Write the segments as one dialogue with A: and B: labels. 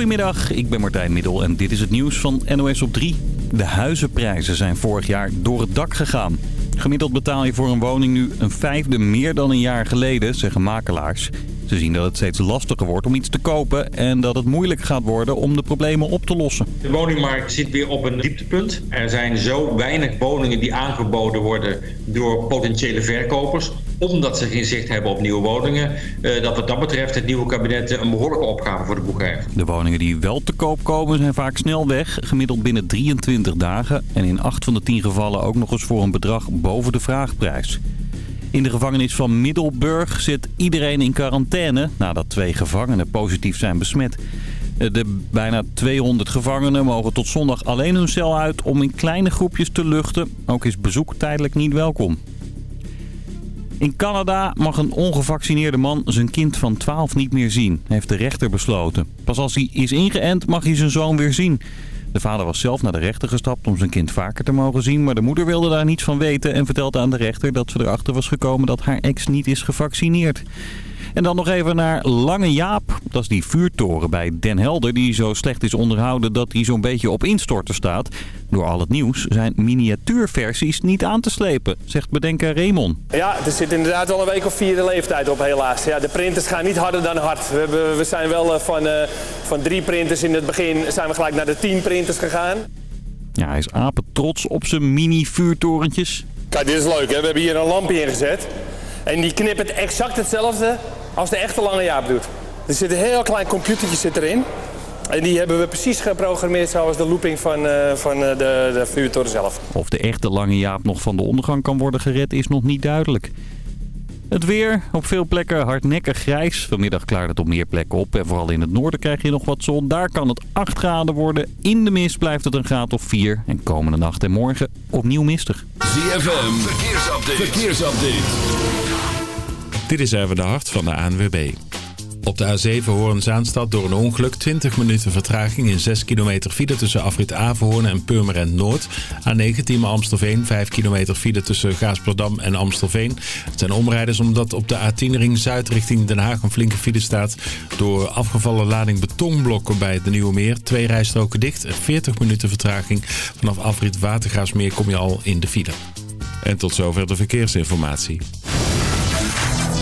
A: Goedemiddag, ik ben Martijn Middel en dit is het nieuws van NOS op 3. De huizenprijzen zijn vorig jaar door het dak gegaan. Gemiddeld betaal je voor een woning nu een vijfde meer dan een jaar geleden, zeggen makelaars. Ze zien dat het steeds lastiger wordt om iets te kopen en dat het moeilijk gaat worden om de problemen op te lossen.
B: De woningmarkt zit weer op een dieptepunt. Er zijn zo weinig woningen die aangeboden worden door potentiële verkopers omdat ze geen zicht hebben op nieuwe woningen, eh, dat wat dat betreft het nieuwe kabinet een behoorlijke opgave voor de boeg heeft.
A: De woningen die wel te koop komen zijn vaak snel weg, gemiddeld binnen 23 dagen en in 8 van de 10 gevallen ook nog eens voor een bedrag boven de vraagprijs. In de gevangenis van Middelburg zit iedereen in quarantaine nadat twee gevangenen positief zijn besmet. De bijna 200 gevangenen mogen tot zondag alleen hun cel uit om in kleine groepjes te luchten. Ook is bezoek tijdelijk niet welkom. In Canada mag een ongevaccineerde man zijn kind van 12 niet meer zien, heeft de rechter besloten. Pas als hij is ingeënt mag hij zijn zoon weer zien. De vader was zelf naar de rechter gestapt om zijn kind vaker te mogen zien... maar de moeder wilde daar niets van weten en vertelde aan de rechter dat ze erachter was gekomen dat haar ex niet is gevaccineerd. En dan nog even naar Lange Jaap. Dat is die vuurtoren bij Den Helder die zo slecht is onderhouden dat hij zo'n beetje op instorten staat. Door al het nieuws zijn miniatuurversies niet aan te slepen, zegt bedenker Raymond.
C: Ja, er zit inderdaad al een week of vier de leeftijd op helaas. Ja, de printers gaan niet harder dan hard. We, hebben, we zijn wel eh, van, uh, van drie printers in het begin zijn we gelijk naar de tien printers gegaan.
A: Ja, hij is apen trots op zijn mini-vuurtorentjes.
C: Kijk, dit is leuk hè. We hebben hier een lampje ingezet. En die knippert exact hetzelfde als de echte lange Jaap doet. Er zit een heel klein computertje zit erin. En die hebben we precies geprogrammeerd zoals de looping van, uh, van uh, de, de vuurtoren zelf.
A: Of de echte lange Jaap nog van de ondergang kan worden gered is nog niet duidelijk. Het weer, op veel plekken hardnekkig grijs. Vanmiddag klaart het op meer plekken op. En vooral in het noorden krijg je nog wat zon. Daar kan het 8 graden worden. In de mist blijft het een graad of 4. En komende nacht en morgen opnieuw mistig.
D: ZFM, verkeersupdate. verkeersupdate.
E: Dit is even de hart van de ANWB. Op de A7 Hoorn-Zaanstad door een ongeluk 20 minuten vertraging in 6 kilometer file tussen Afrit Averhoorn en Purmerend Noord. A19 Amstelveen 5 kilometer file tussen Gaasperdam en Amstelveen. Het zijn omrijders omdat op de A10 ring Zuid richting Den Haag een flinke file staat. Door afgevallen lading betonblokken bij de Nieuwe Meer. Twee rijstroken dicht, 40 minuten vertraging. Vanaf Afrit Watergaasmeer kom je al in de file. En tot zover de verkeersinformatie.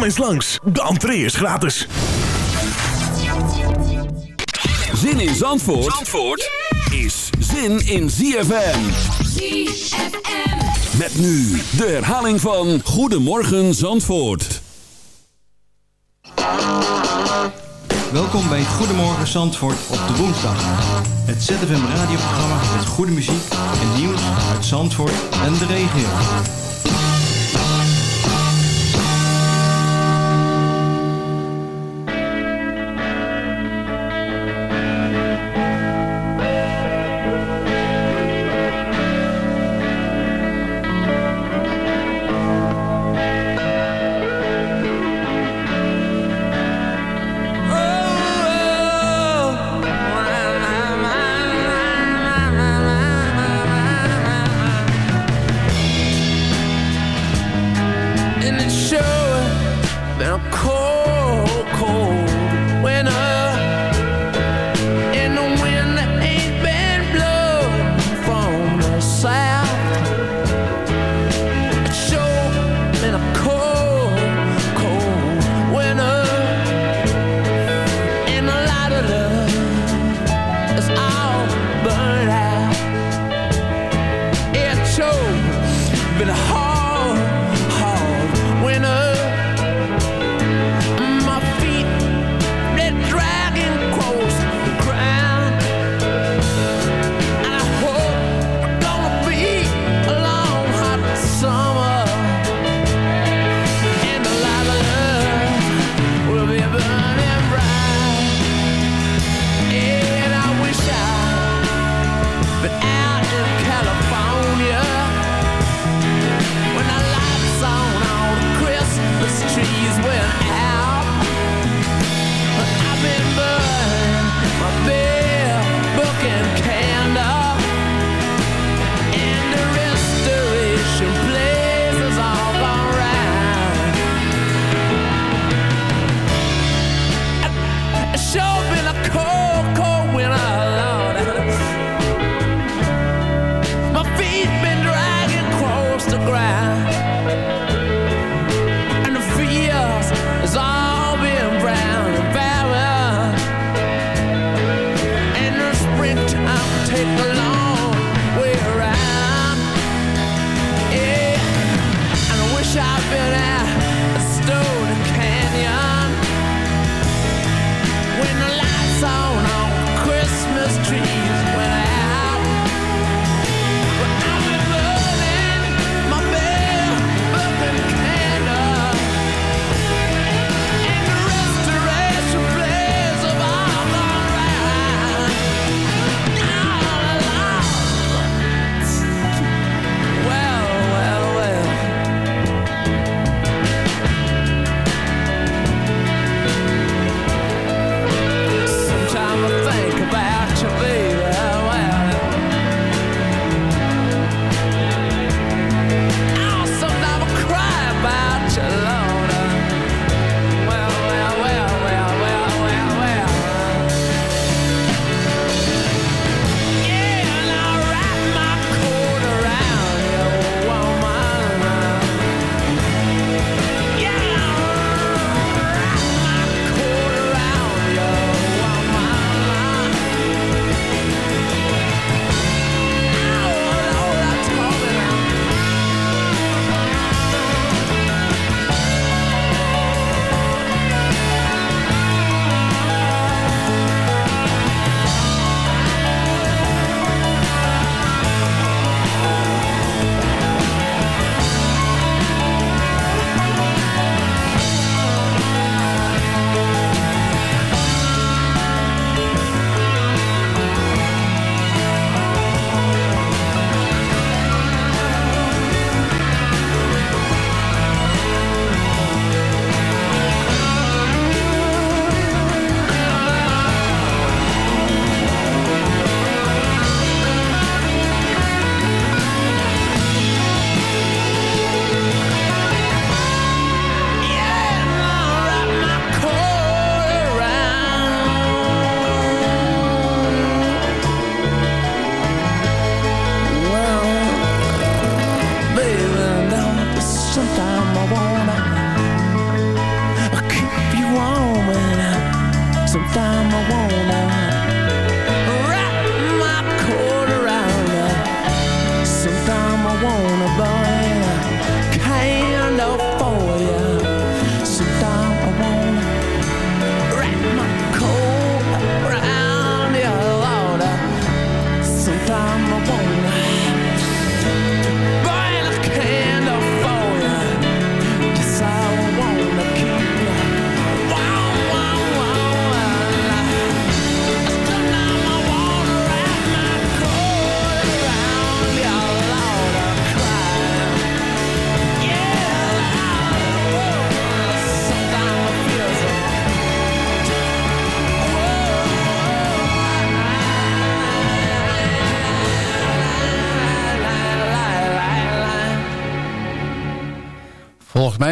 F: Kom eens langs, de entree is gratis.
D: Zin in Zandvoort, Zandvoort is zin in ZFM.
G: ZFM.
D: Met nu de herhaling van Goedemorgen Zandvoort.
H: Welkom bij Goedemorgen Zandvoort op de woensdag. Het ZFM radioprogramma met goede muziek en nieuws uit Zandvoort en de regio.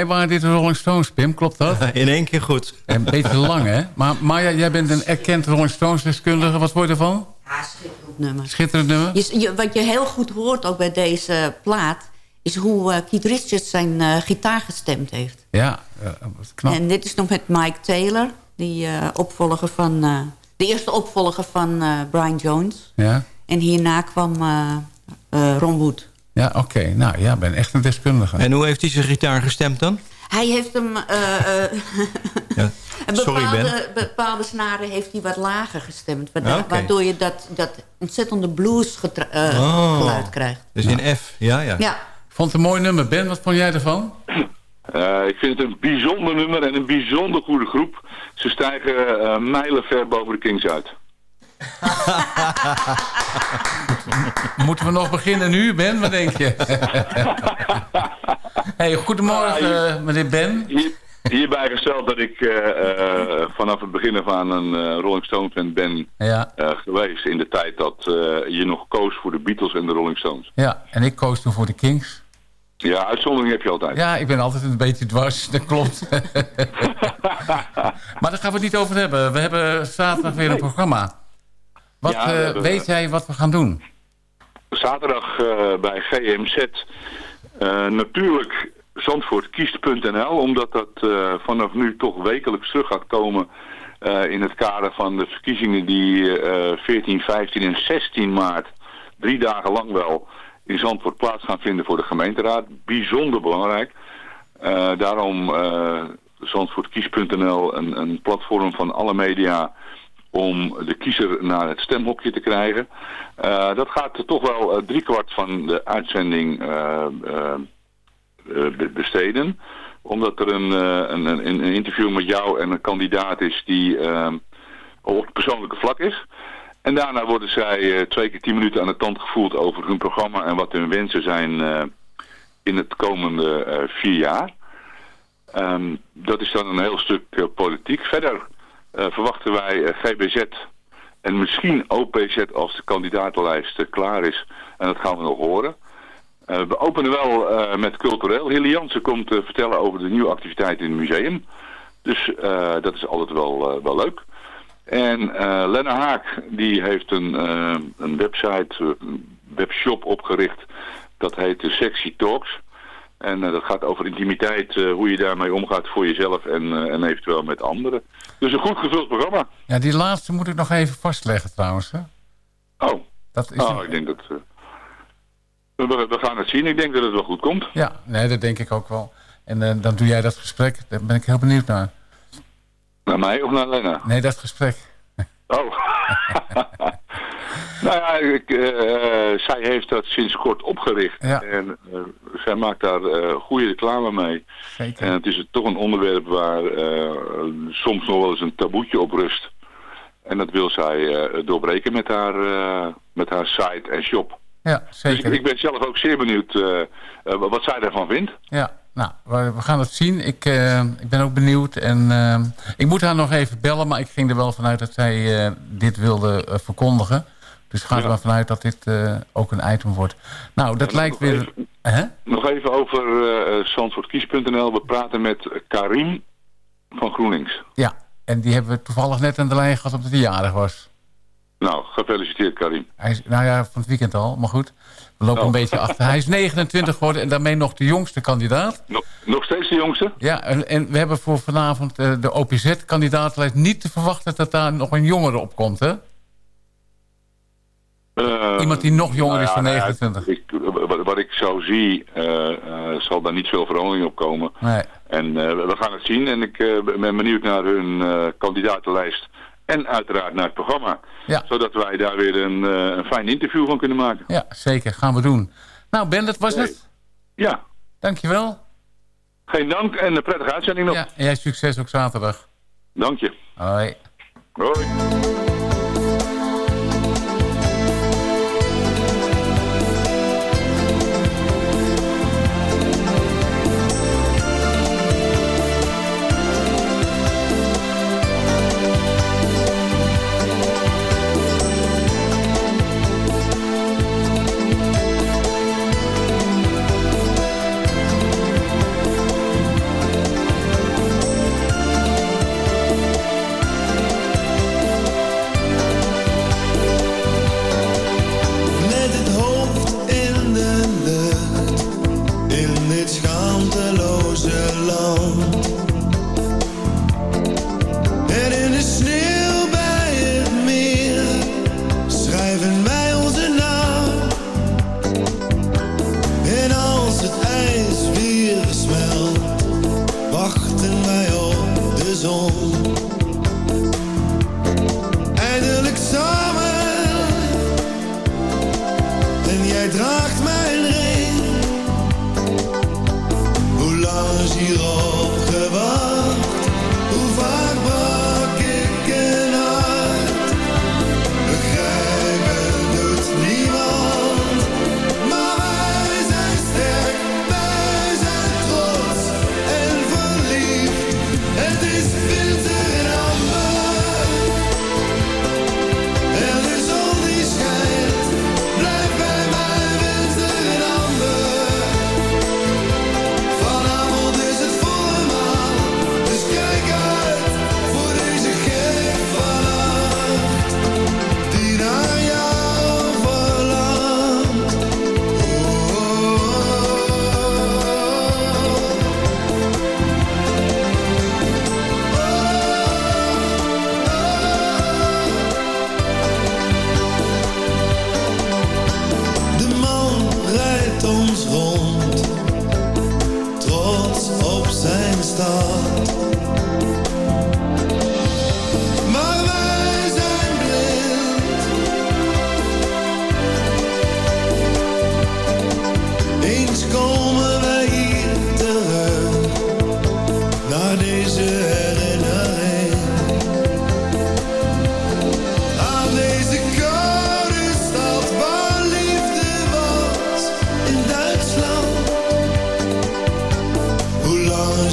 I: Waren dit de Rolling Stones, Pim. Klopt dat?
H: In één keer goed.
I: Een beetje lang, hè? Maar Maya, jij bent een erkend Rolling Stones-deskundige. Wat je ervan?
J: Ja, schitterend nummer.
I: Schitterend nummer?
J: Je, je- wat je heel goed hoort ook bij deze plaat... is hoe eh, Keith Richards zijn eh, gitaar gestemd heeft.
I: Ja, eh, wat knap.
J: En dit is nog met Mike Taylor, die eh, opvolger van... eh, de eerste opvolger van eh, Brian Jones.
I: Ja,
J: En hierna kwam Ron Wood.
I: Ja oké. Nou ja, ik ben echt een deskundige.
H: En hoe heeft hij zijn gitaar gestemd dan?
J: Hij heeft hem... eh, eh,
H: Ja. Sorry,
J: bepaalde, bepaalde snaren heeft hij wat lager gestemd. Waardoor,
H: Ah,
J: waardoor je dat, dat ontzettende blues eh,
H: Oh.
J: geluid krijgt.
H: Dus in F, ja, ja.
J: Ja.
I: Ik vond het een mooi nummer. Ben, wat vond jij ervan?
K: Eh, ik vind het een bijzonder nummer en een bijzonder goede groep. Ze stijgen eh mijlen ver boven de Kings uit.
I: Moeten we nog beginnen nu, Ben? Wat denk je? hey, goedemorgen, eh, meneer Ben.
K: Hier, hierbij gesteld dat ik eh, eh, vanaf het begin af aan een Rolling Stones fan ben
I: Ja,
K: geweest. In de tijd dat je nog koos voor de Beatles en de Rolling Stones.
I: ja, en ik koos toen voor de Kings.
K: Ja, uitzondering heb je altijd.
I: Ja, ik ben altijd een beetje dwars, dat klopt. maar daar gaan we het niet over hebben. We hebben zaterdag weer een programma. Wat
K: Ja,
I: eh, weet jij wat we gaan doen?
K: Zaterdag eh, bij GMZ eh, natuurlijk zandvoortkiest.nl omdat dat vanaf nu toch wekelijks terug gaat komen in het kader van de verkiezingen die eh 14, 15 en 16 maart drie dagen lang wel in Zandvoort plaats gaan vinden voor de gemeenteraad. Bijzonder belangrijk. Daarom zandvoortkies.nl een, een platform van alle media om de kiezer naar het stemhokje te krijgen. Eh, dat gaat toch wel eh, driekwart van de uitzending eh, be- besteden. Omdat er een, een, een, interview met jou en een kandidaat is die eh, op het persoonlijke vlak is. En daarna worden zij twee keer tien minuten aan de tand gevoeld over hun programma en wat hun wensen zijn in het komende vier jaar. Ehm, dat is dan een heel stuk politiek. Verder verwachten wij eh, GBZ en misschien OPZ als de kandidatenlijst eh, klaar is. En dat gaan we nog horen. Eh, we openen wel eh, met cultureel. Hilly Jansen komt eh, vertellen over de nieuwe activiteiten in het museum. Dus eh, dat is altijd wel, eh, wel leuk. En eh Lena Haak die heeft een, eh, een website, eh, een webshop opgericht. Dat heet de Sexy Talks. En eh, dat gaat over intimiteit, eh, hoe je daarmee omgaat voor jezelf en, eh, en eventueel met anderen. Dus een goed gevuld programma.
I: Ja, die laatste moet ik nog even vastleggen trouwens. Hè?
K: Oh,
I: Dat is
K: oh ik denk dat... we, we gaan het zien. Ik denk dat het wel goed komt.
I: Ja, nee, dat denk ik ook wel. En dan doe jij dat gesprek. Daar ben ik heel benieuwd naar.
K: Naar mij of naar Lena?
I: Nee, dat gesprek.
K: Oh. nou ja, ik, eh, eh, zij heeft dat sinds kort opgericht.
I: Ja.
K: En eh, zij maakt daar eh, goede reclame mee.
I: Zeker.
K: En het is toch een onderwerp waar soms nog wel eens een taboetje op rust. En dat wil zij doorbreken met haar, met haar site en shop.
I: Ja,
K: Dus
I: zeker.
K: ik, ik ben zelf ook zeer benieuwd wat zij daarvan vindt.
I: Ja, nou, we, gaan het zien. Ik, ik ben ook benieuwd. En ik moet haar nog even bellen, maar ik ging er wel vanuit dat zij dit wilde verkondigen. Dus ga er
K: Ja.
I: maar vanuit dat dit eh, ook een item wordt. Nou, dat lijkt weer...
K: even-? Nog even over uh, Zandvoortkies.nl. We praten met Karim van GroenLinks.
I: Ja, en die hebben we toevallig net aan de lijn gehad omdat hij jarig was.
K: Nou, gefeliciteerd Karim.
I: Hij is, nou ja, van het weekend al, maar goed. We lopen
K: Oh.
I: een beetje achter. Hij is 29 geworden en daarmee nog de jongste kandidaat.
K: Nog, nog steeds de jongste?
I: Ja, en, en we hebben voor vanavond eh, de OPZ-kandidatenlijst niet te verwachten dat daar nog een jongere op komt, hè?
K: Eh,
I: Iemand die nog jonger is dan
K: nou ja,
I: 29.
K: ik, wat, wat ik zo zie, eh, eh, zal daar niet veel verandering op komen.
I: Nee.
K: En we gaan het zien. En ik ben benieuwd naar hun kandidatenlijst. En uiteraard naar het programma.
I: Ja.
K: Zodat wij daar weer een, een fijn interview van kunnen maken.
I: Ja, zeker. Gaan we doen. Nou, Ben, dat was het.
K: Ja.
I: Dankjewel.
K: Geen dank en een prettige uitzending nog.
I: Ja, en jij succes ook zaterdag.
K: Dank je.
I: Hoi.
K: Hoi.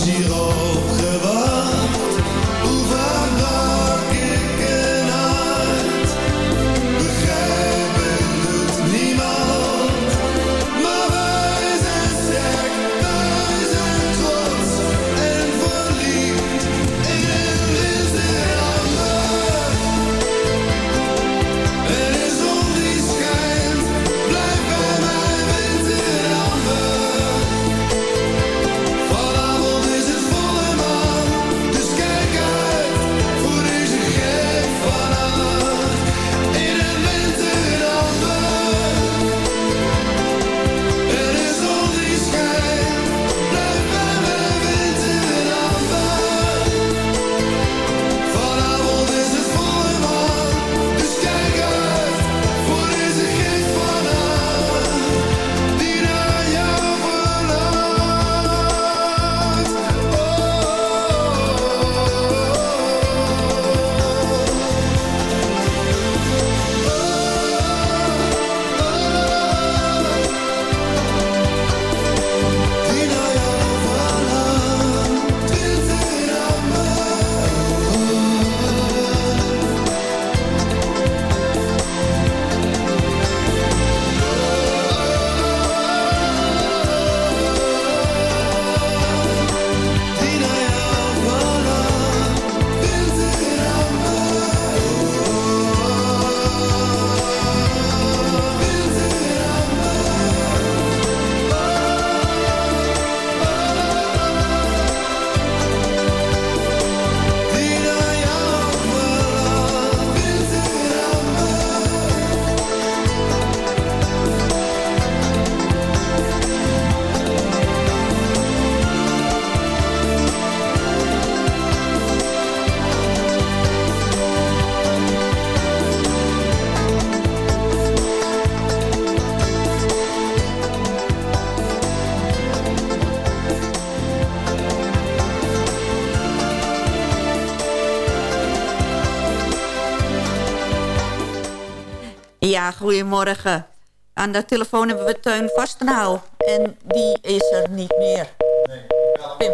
J: sirop Ja, goedemorgen. Aan de telefoon hebben we Teun Vastenhouw. En die is er niet meer. Pim.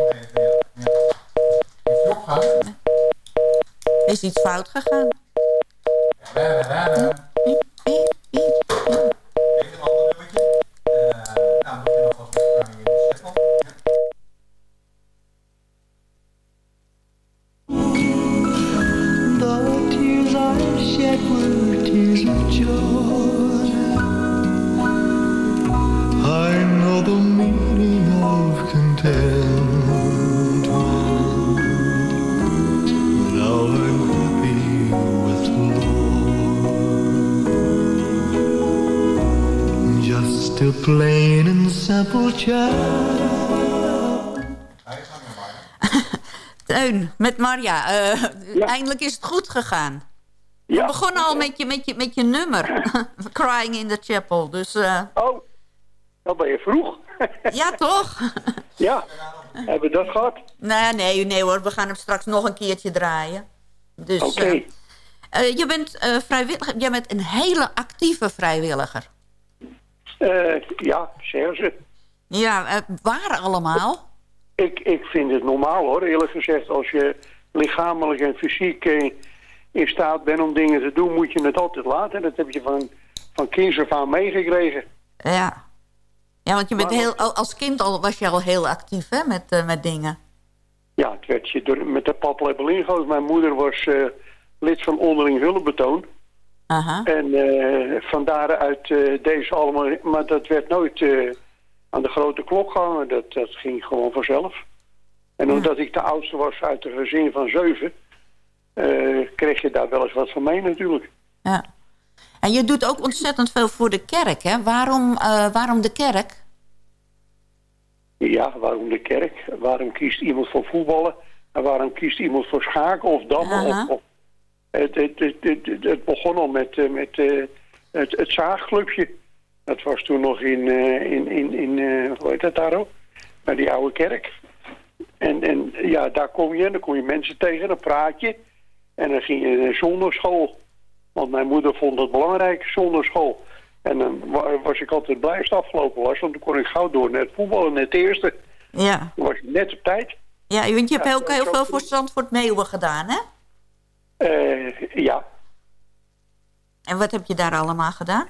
J: Is iets fout gegaan?
L: The simple child.
J: Teun, met Marja. eh, Eindelijk is het goed gegaan. We begonnen al met je, met je, met je nummer. Crying in the Chapel. Dus, eh,
M: Oh, dan ben je vroeg.
J: ja, toch?
M: ja, hebben we dat gehad?
J: nee, nee, nee hoor. We gaan hem straks nog een keertje draaien. Dus,
M: Oké.
J: eh, eh, je bent eh, vrijwilliger. Jij bent een hele actieve vrijwilliger.
M: Eh, ja, zeggen ze.
J: Ja, eh, waar allemaal?
M: Ik, ik vind het normaal hoor, eerlijk gezegd. Als je lichamelijk en fysiek in staat bent om dingen te doen, moet je het altijd laten. Dat heb je van, van kinds af aan meegekregen.
J: Ja. Ja, want je bent
M: Maar-
J: heel, al- als kind al, was je al heel actief hè, met, eh, met dingen.
M: Ja, het werd je door, met de paplepel. Mijn moeder was lid van onderling hulpbetoon.
J: Aha.
M: En eh, van daaruit eh deze allemaal... Maar dat werd nooit eh, aan de grote klok gehangen. Dat, dat ging gewoon vanzelf. En omdat ik de oudste was uit een gezin van zeven... kreeg je daar wel eens wat van mee natuurlijk.
J: Ja. En je doet ook ontzettend veel voor de kerk, hè? Waarom, waarom de kerk?
M: Ja, waarom de kerk? Waarom kiest iemand voor voetballen? En waarom kiest iemand voor schaken of dammen? Of, het, het, het, het, begon al met, eh, met eh, het, het zaagclubje. Dat was toen nog in, eh, in, in, in hoe heet dat daar ook? Bij die oude kerk. En, en ja, daar kom je en dan kom je mensen tegen, dan praat je. En dan ging je naar zondagschool. Want mijn moeder vond het belangrijk, zondagschool. En dan wa- was ik altijd blij als het afgelopen was, want dan kon ik gauw door naar het voetballen, net eerste.
J: Ja.
M: Dan was ik net op tijd.
J: Ja, want je hebt
M: Ja,
J: ook heel veel voor Zandvoort Meeuwen gedaan, hè?
M: Eh, ja,
J: En wat heb je daar allemaal gedaan?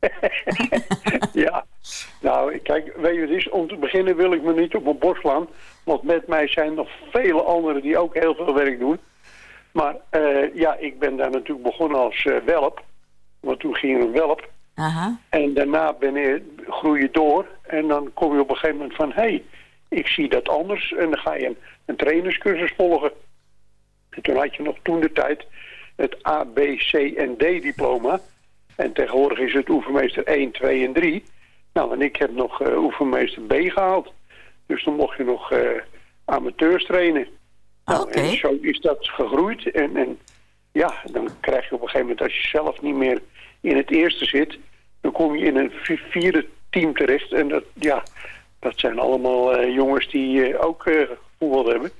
M: ja. Nou, kijk, weet je wat het is? Om te beginnen wil ik me niet op mijn borst slaan. Want met mij zijn nog vele anderen die ook heel veel werk doen. Maar eh, ja, ik ben daar natuurlijk begonnen als eh, welp. Want toen ging een welp. En daarna ben je, groei je door. En dan kom je op een gegeven moment van... hé, hey, ik zie dat anders. En dan ga je een, een trainerscursus volgen. En toen had je nog toen de tijd het A, B, C en D diploma. En tegenwoordig is het oefenmeester 1, 2 en 3. Nou, en ik heb nog eh, oefenmeester B gehaald. Dus dan mocht je nog eh, amateurs trainen. Nou, en zo is dat gegroeid. En, en ja, dan krijg je op een gegeven moment, als je zelf niet meer in het eerste zit, dan kom je in een vi- vierde team terecht. En dat, ja, dat zijn allemaal eh, jongens die ook voetbal hebben.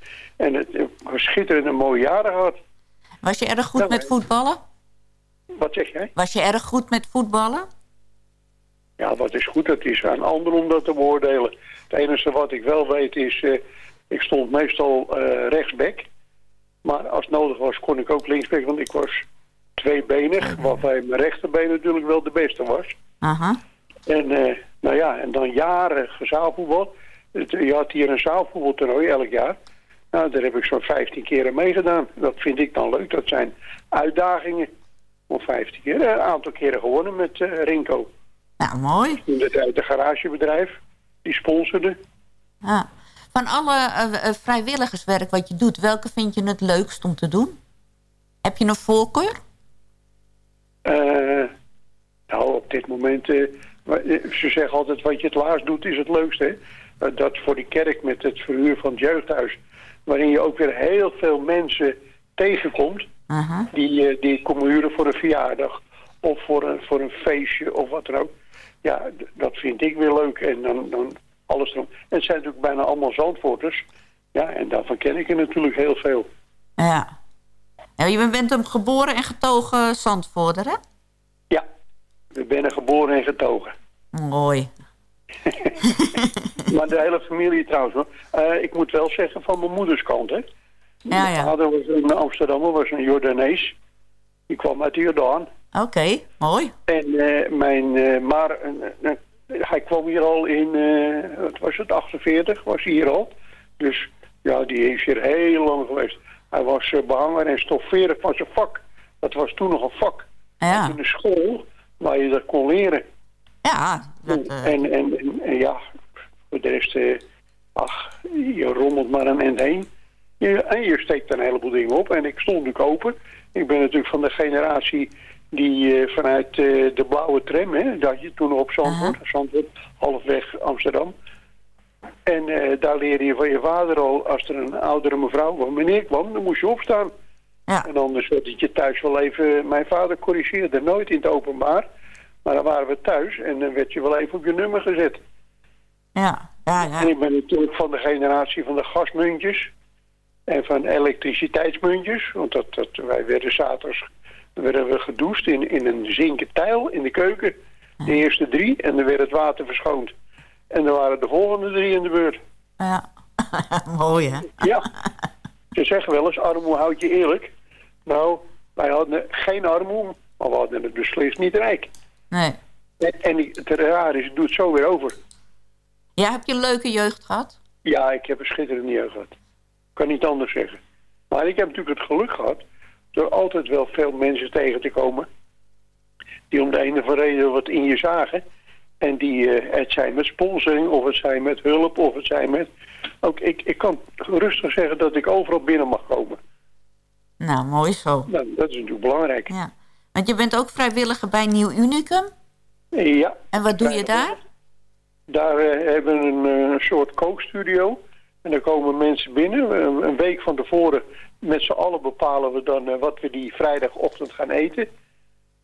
M: En het uh, schitterende mooie jaren gehad.
J: Was je erg goed met voetballen?
M: Wat zeg jij?
J: Was je erg goed met voetballen?
M: Ja, wat is goed, dat is aan anderen om dat te beoordelen. Het enige wat ik wel weet is, eh, ik stond meestal rechtsback. Maar als het nodig was, kon ik ook linksback, want ik was tweebenig. Waarbij mijn rechterbeen natuurlijk wel de beste was.
J: Aha.
M: En, eh, nou ja, en dan jaren zaalvoetbal. Het- Je had hier een zaalvoetbaltoernooi elk jaar. Nou, daar heb ik zo'n 15 keer aan meegedaan. Dat vind ik dan leuk. Dat zijn uitdagingen. Om 15 keer. Een aantal keren gewonnen met eh, Rinko.
J: Nou, mooi.
M: Toen dat uit de garagebedrijf. Die sponsorde.
J: Van alle eh, eh, vrijwilligerswerk wat je doet, welke vind je het leukst om te doen? Heb je een voorkeur?
M: Eh, nou, op dit moment... eh, eh, ze zeggen altijd, wat je het laatst doet, is het leukste. Hè? Eh, dat voor die kerk met het verhuur van het jeugdhuis... waarin je ook weer heel veel mensen tegenkomt... die, eh, die komen huren voor een verjaardag... of voor een, voor een feestje of wat dan ook. Ja, dat vind ik weer leuk. En dan, dan alles erom. En het zijn natuurlijk bijna allemaal zandvoorters. Ja, en daarvan ken ik er natuurlijk heel veel.
J: Ja. ja je bent hem geboren en getogen Zandvoorder, hè?
M: Ja. We zijn geboren en getogen.
J: Mooi.
M: Maar de hele familie trouwens. hoor. Eh, ik moet wel zeggen van mijn moeders kant, hè.
J: Ja,
M: Mijn
J: ja.
M: vader was een Amsterdammer, was een Jordanees. Die kwam uit Jordaan.
J: Oké, mooi.
M: En eh, mijn, eh, maar hij kwam hier al in, wat was het, 48 was hij hier al. Dus ja, die is hier heel lang geweest. Hij was eh, behanger en stofferen van zijn vak. Dat was toen nog een vak.
J: Ja.
M: In de school waar je dat kon leren.
J: Ja, dat, eh,
M: En, en, en, en ja, voor de rest, eh, ach, je rommelt maar een end heen. Je, en je steekt een heleboel dingen op. En ik stond natuurlijk open. Ik ben natuurlijk van de generatie die eh, vanuit de blauwe tram, hè, dat je toen op Zandvoort, Zandvoort, halfweg Amsterdam. En daar leerde je van je vader al, als er een oudere mevrouw van meneer kwam, dan moest je opstaan. En anders werd het je thuis wel even, mijn vader corrigeerde nooit in het openbaar. Maar dan waren we thuis en dan werd je wel even op je nummer gezet.
J: Ja, ja, ja.
M: En ik ben natuurlijk van de generatie van de gasmuntjes en van elektriciteitsmuntjes. Want dat, dat, wij werden zaterdags werden we gedoucht in, in een zinken tijl in de keuken. De eerste drie en dan werd het water verschoond. En dan waren de volgende drie in de beurt.
J: Ja, mooi hè?
M: Ja, ze zeggen wel eens, armoe houdt je eerlijk. Nou, wij hadden geen armoe, maar we hadden het beslist niet rijk.
J: Nee.
M: En, en het raar is, het doet zo weer over.
J: Ja, heb je een leuke jeugd gehad?
M: Ja, ik heb een schitterende jeugd gehad. Ik kan niet anders zeggen. Maar ik heb natuurlijk het geluk gehad door altijd wel veel mensen tegen te komen die om de een of andere reden wat in je zagen. En die, eh, het zijn met sponsoring, of het zijn met hulp, of het zijn met... Ook ik, ik kan rustig zeggen dat ik overal binnen mag komen.
J: Nou, mooi zo.
M: Nou, dat is natuurlijk belangrijk.
J: Ja. Want je bent ook vrijwilliger bij Nieuw Unicum.
M: Ja.
J: En wat doe je daar?
M: Daar eh, hebben we een, eh, soort kookstudio. En daar komen mensen binnen. Een, een week van tevoren met z'n allen bepalen we dan eh, wat we die vrijdagochtend gaan eten.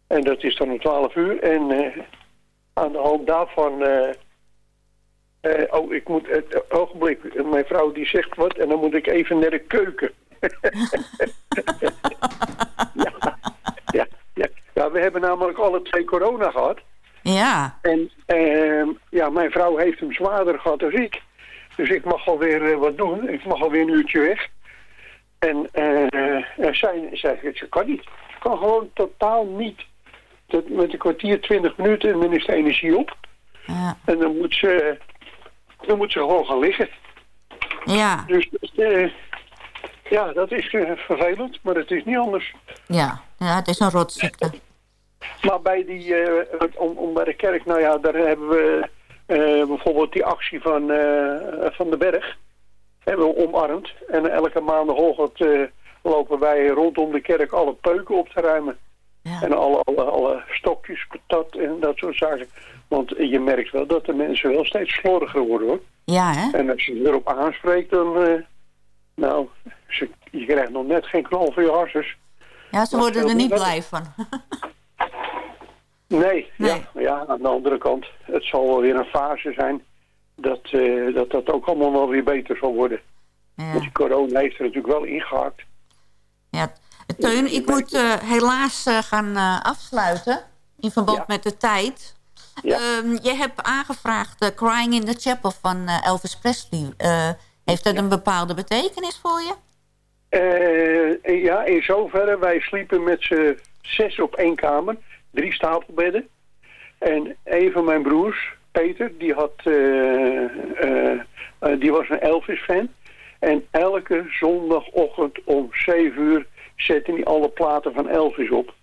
M: En dat is dan om 12 uur. En aan de hand daarvan... oh, ik moet het ogenblik. Mijn vrouw die zegt wat en dan moet ik even naar de keuken. ja, ja. we hebben namelijk alle twee corona gehad.
J: Ja.
M: En ehm, ja, mijn vrouw heeft hem zwaarder gehad dan ik. Dus ik mag alweer eh, wat doen. Ik mag alweer een uurtje weg. En eh, zij, zij zegt, ze kan niet. Ze kan gewoon totaal niet. Dat, met een kwartier, twintig minuten en dan is de energie op.
J: Ja.
M: En dan moet ze, dan moet ze gewoon gaan liggen.
J: Ja.
M: Dus eh, ja, dat is vervelend, maar het is niet anders.
J: Ja, ja het is een rotziekte.
M: Maar bij die, eh, om, om bij de kerk, nou ja, daar hebben we eh, bijvoorbeeld die actie van, eh, van de berg. Hebben we omarmd. En elke maandagochtend lopen wij rondom de kerk alle peuken op te ruimen. En alle, alle, alle stokjes, patat en dat soort zaken. Want je merkt wel dat de mensen wel steeds slordiger worden hoor.
J: Ja, hè?
M: En als je erop aanspreekt, dan... nou, ze, je krijgt nog net geen knal voor je harsers.
J: Ja, ze worden er niet blij van.
M: Nee, Ja, ja, aan de andere kant, het zal wel weer een fase zijn dat, eh, dat dat ook allemaal wel weer beter zal worden. Want die corona heeft er natuurlijk wel ingehaakt.
J: Ja. Teun, ik moet eh, helaas eh, gaan afsluiten. In verband met de tijd. Ehm, je hebt aangevraagd Crying in the Chapel van Elvis Presley. Heeft dat een bepaalde betekenis voor je?
M: Ja, in zoverre, wij sliepen met z'n zes op één kamer. Drie stapelbedden. En een van mijn broers, Peter, die, had, eh, eh, eh, die was een Elvis-fan. En elke zondagochtend om zeven uur zette hij alle platen van Elvis op.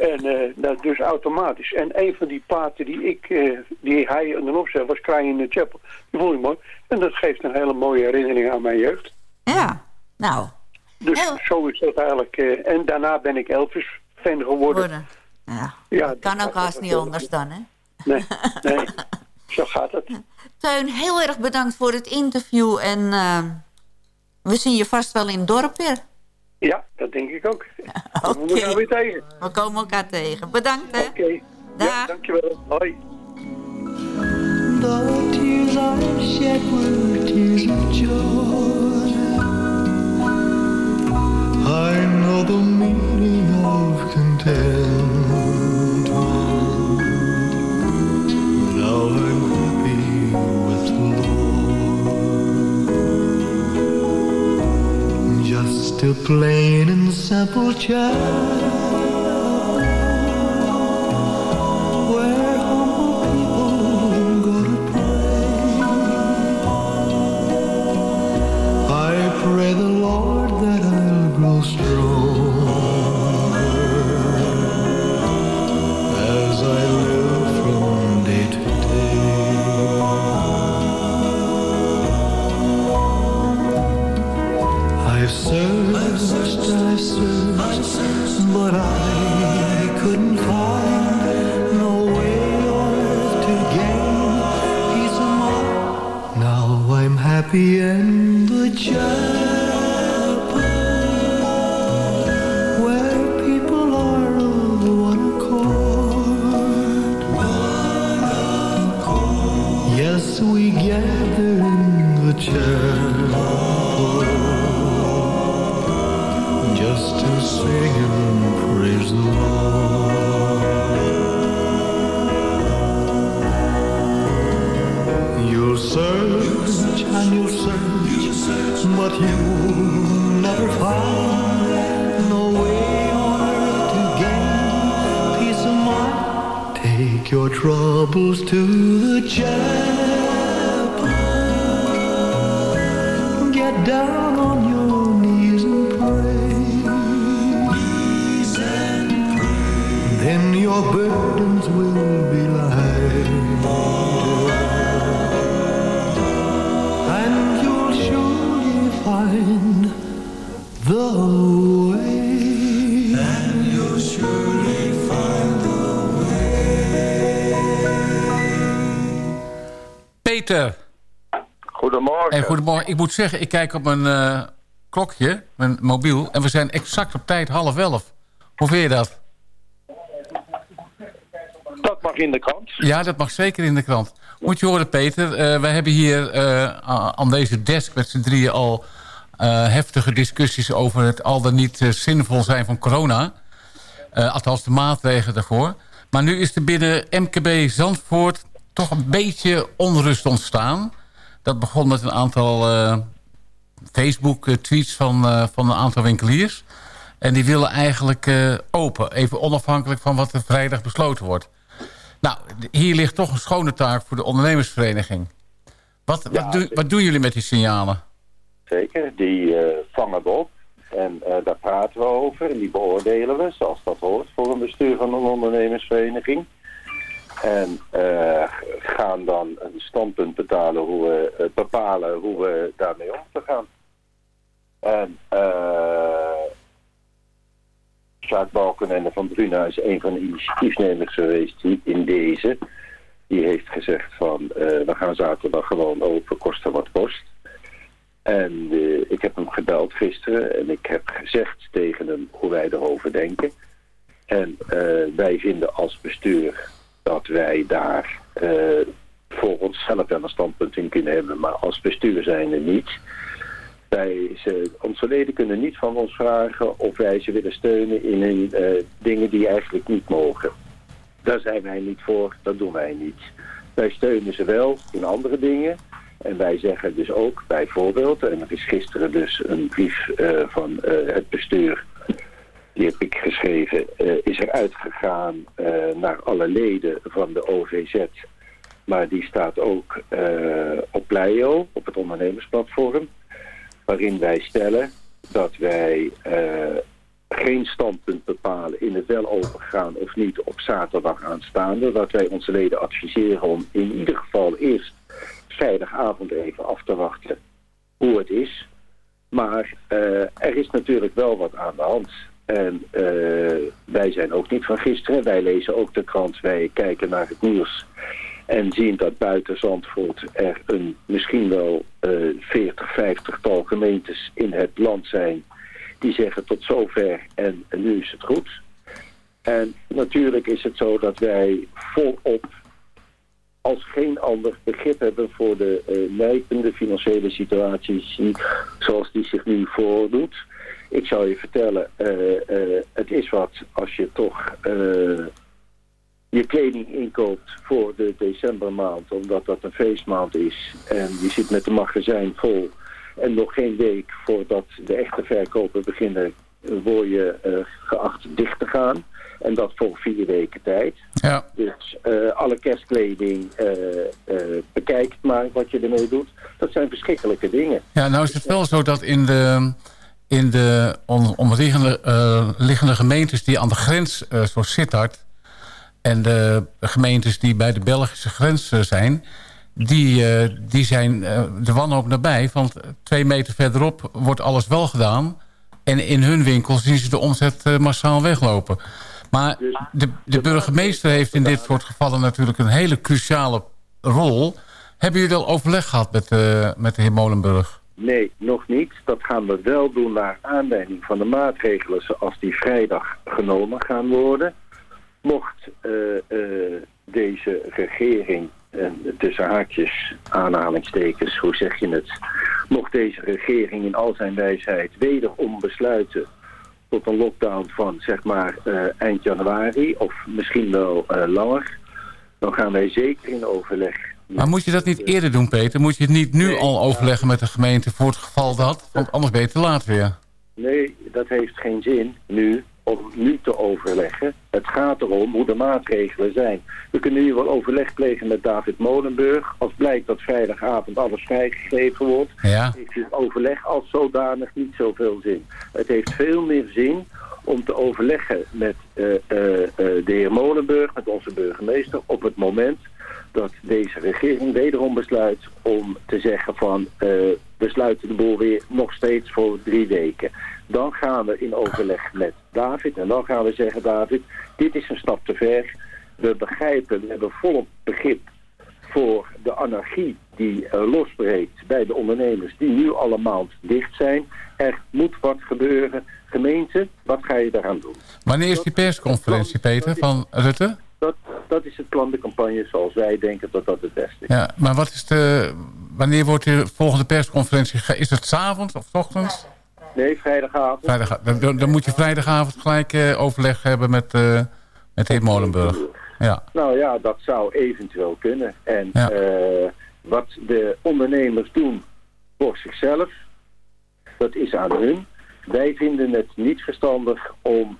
M: En dat dus automatisch. En een van die platen die, ik, die hij dan opzette was Crying in the Chapel. Die vond ik mooi. En dat geeft een hele mooie herinnering aan mijn jeugd.
J: Ja, nou.
M: Dus zo is dat eigenlijk. en daarna ben ik Elvis-fan geworden.
J: Worden. Ja,
M: Ja,
J: kan ook haast niet anders dan, hè?
M: Nee, nee. zo gaat het.
J: Teun, heel erg bedankt voor het interview. En eh, we zien je vast wel in het dorp weer.
M: Ja, dat denk ik ook. We komen elkaar weer tegen.
J: We komen elkaar tegen. Bedankt, hè?
M: Oké. Ja, dankjewel. Hoi.
L: The tears I shed were tears of joy. I know the meaning of contentment.
N: Plain and simple chapel
I: Ik moet zeggen, ik kijk op mijn eh, klokje, mijn mobiel... en we zijn exact op tijd half elf. Hoe vind je dat?
O: Dat mag in de krant.
I: Ja, dat mag zeker in de krant. Moet je horen, Peter. eh, wij hebben hier eh, aan deze desk met z'n drieën al heftige discussies... over het al dan niet zinvol zijn van corona. Althans, de maatregelen daarvoor. Maar nu is er binnen MKB Zandvoort toch een beetje onrust ontstaan. Dat begon met een aantal eh, Facebook-tweets van, eh, van een aantal winkeliers. En die willen eigenlijk eh, open. Even onafhankelijk van wat er vrijdag besloten wordt. Nou, hier ligt toch een schone taak voor de ondernemersvereniging. Wat, wat, doen- wat doen jullie met die signalen?
O: Zeker, die eh, vangen we op. En eh, daar praten we over en die beoordelen we zoals dat hoort voor een bestuur van een ondernemersvereniging. En eh, gaan dan een standpunt betalen hoe we, eh, bepalen hoe we daarmee om te gaan. En eh Sjaak van Bruna is een van de initiatiefnemers geweest die in deze. Die heeft gezegd van we gaan zaterdag gewoon open, kosten wat kost. En ik heb hem gebeld gisteren en ik heb gezegd tegen hem hoe wij erover denken. En wij vinden als bestuur dat wij daar eh, voor onszelf wel een standpunt in kunnen hebben, maar als bestuur zijn er niet. Wij, ze, onze leden kunnen niet van ons vragen of wij ze willen steunen in eh, dingen die eigenlijk niet mogen. Daar zijn wij niet voor, dat doen wij niet. Wij steunen ze wel in andere dingen. En wij zeggen dus ook bijvoorbeeld, en er is gisteren dus een brief eh, van het bestuur, die heb ik geschreven, eh, is er uitgegaan eh, naar alle leden van de OVZ. Maar die staat ook eh, op Pleio, op het ondernemersplatform, waarin wij stellen dat wij geen standpunt bepalen in het wel overgaan of niet op zaterdag aanstaande. Dat wij onze leden adviseren om in ieder geval eerst vrijdagavond even af te wachten hoe het is. Maar er is natuurlijk wel wat aan de hand. En eh, wij zijn ook niet van gisteren. Wij lezen ook de krant. Wij kijken naar het nieuws. En zien dat buiten Zandvoort er een misschien wel eh 40, 50 tal gemeentes in het land zijn. Die zeggen tot zover en nu is het goed. En natuurlijk is het zo dat wij volop als geen ander begrip hebben voor de uh, nijpende financiële situatie zoals die zich nu voordoet. Ik zou je vertellen, eh, eh, het is wat als je toch eh, je kleding inkoopt voor de decembermaand, omdat dat een feestmaand is. En je zit met de magazijn vol En nog geen week voordat de echte verkopen beginnen, word je geacht dicht te gaan. En dat voor vier weken tijd.
I: Ja.
O: Dus alle kerstkleding, bekijk het maar wat je ermee doet. Dat zijn verschrikkelijke dingen.
I: Ja, nou is het wel zo dat in de, in de omliggende eh, liggende gemeentes die aan de grens, eh, zoals Sittard... en de gemeentes die bij de Belgische grens eh, zijn... die, die zijn de wanhoop nabij. Want twee meter verderop wordt alles wel gedaan... en in hun winkel zien ze de omzet massaal weglopen. Maar de, de burgemeester heeft in dit soort gevallen natuurlijk een hele cruciale rol. Hebben jullie al overleg gehad met, met de heer Molenburg?
O: Nee, nog niet. Dat gaan we wel doen naar aanleiding van de maatregelen zoals die vrijdag genomen gaan worden. Mocht eh, eh, deze regering, en tussen haakjes, aanhalingstekens, hoe zeg je het? Mocht deze regering in al zijn wijsheid wederom besluiten tot een lockdown van zeg maar eh, eind januari of misschien wel langer, dan gaan wij zeker in overleg
I: Maar moet je dat niet eerder doen, Peter? Moet je het niet nu al overleggen met de gemeente voor het geval dat? Want anders ben je te laat weer.
O: Nee, dat heeft geen zin nu om nu te overleggen. Het gaat erom hoe de maatregelen zijn. We kunnen nu wel overleg plegen met David Molenburg. Als blijkt dat vrijdagavond alles vrijgegeven wordt,
I: Ja.
O: heeft het overleg als zodanig niet zoveel zin. Het heeft veel meer zin om te overleggen met eh, eh, eh, de heer Molenburg, met onze burgemeester, op het moment dat deze regering wederom besluit om te zeggen van eh, we sluiten de boel weer nog steeds voor drie weken. Dan gaan we in overleg met David en dan gaan we zeggen David, dit is een stap te ver. We begrijpen, we hebben volop begrip voor de anarchie die eh, losbreekt bij de ondernemers die nu allemaal dicht zijn. Er moet wat gebeuren. Gemeente, wat ga je daaraan doen?
I: Wanneer is die persconferentie, Peter, van Rutte?
O: Dat, dat is het plan de campagne zoals wij denken dat dat het beste is.
I: Ja, maar wat is de, wanneer wordt de volgende persconferentie? Is het 's avonds of 's ochtends?
O: Nee, vrijdagavond.
I: Vrijdag, dan- dan, moet je vrijdagavond gelijk eh, overleg hebben met, eh, met heer Molenburg. Ja.
O: Nou ja, dat zou eventueel kunnen. En
I: Ja.
O: eh, wat de ondernemers doen voor zichzelf, dat is aan hun. Wij vinden het niet verstandig om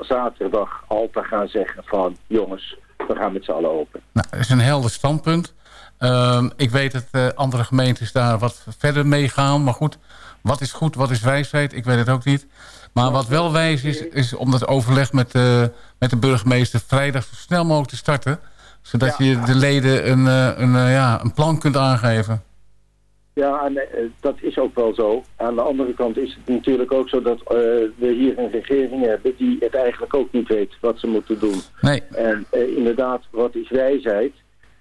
O: zaterdag al te gaan zeggen van jongens, we gaan met z'n allen open.
I: Nou, dat is een helder standpunt. Ehm, ik weet dat eh, andere gemeentes daar wat verder mee gaan. Maar goed, wat is goed, wat is wijsheid? Ik weet het ook niet. Maar wat wel wijs is, is om dat overleg met, de met de burgemeester vrijdag zo snel mogelijk te starten. Zodat je de leden een, eh, een, eh, ja, een plan kunt aangeven.
O: Ja, en, eh, dat is ook wel zo. Aan de andere kant is het natuurlijk ook zo dat eh, we hier een regering hebben die het eigenlijk ook niet weet wat ze moeten doen.
I: Nee.
O: En eh, inderdaad, wat is wijsheid?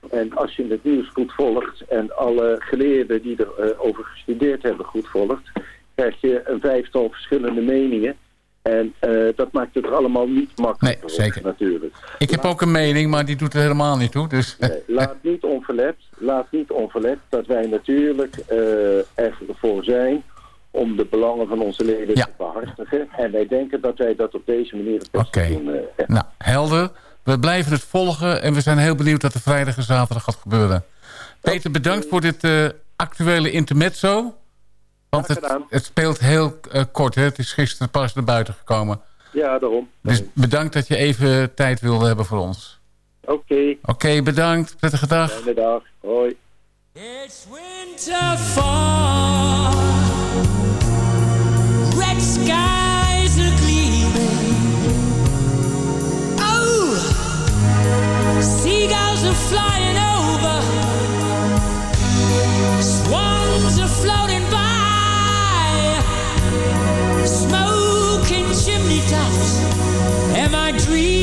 O: En als je het nieuws goed volgt en alle geleerden die erover over gestudeerd hebben goed volgt, krijg je een vijftal verschillende meningen. En eh, dat maakt het allemaal niet makkelijker.
I: Nee, zeker.
O: Natuurlijk.
I: Ik heb ook een mening, maar die doet er helemaal niet toe. Dus,
O: Nee, laat niet onverlet, laat niet onverlet dat wij natuurlijk eh ervoor zijn om de belangen van onze leden te behartigen. En wij denken dat wij dat op deze manier het beste
I: Oké.
O: doen. eh,
I: Nou, helder. We blijven het volgen en we zijn heel benieuwd wat er vrijdag en zaterdag gaat gebeuren. Peter, bedankt voor dit actuele intermezzo. Want het, het speelt heel eh, kort, hè? het is gisteren pas naar buiten gekomen.
O: ja, daarom.
I: Dus bedankt dat je even tijd wilde hebben voor ons.
O: Oké.
I: Oké, bedankt. Prettige dag.
O: Fijne dag. Hoi.
G: winter fall. Red skies are gleaming. Oh, seagulls are flying Smoking chimney tops. Am I dreaming?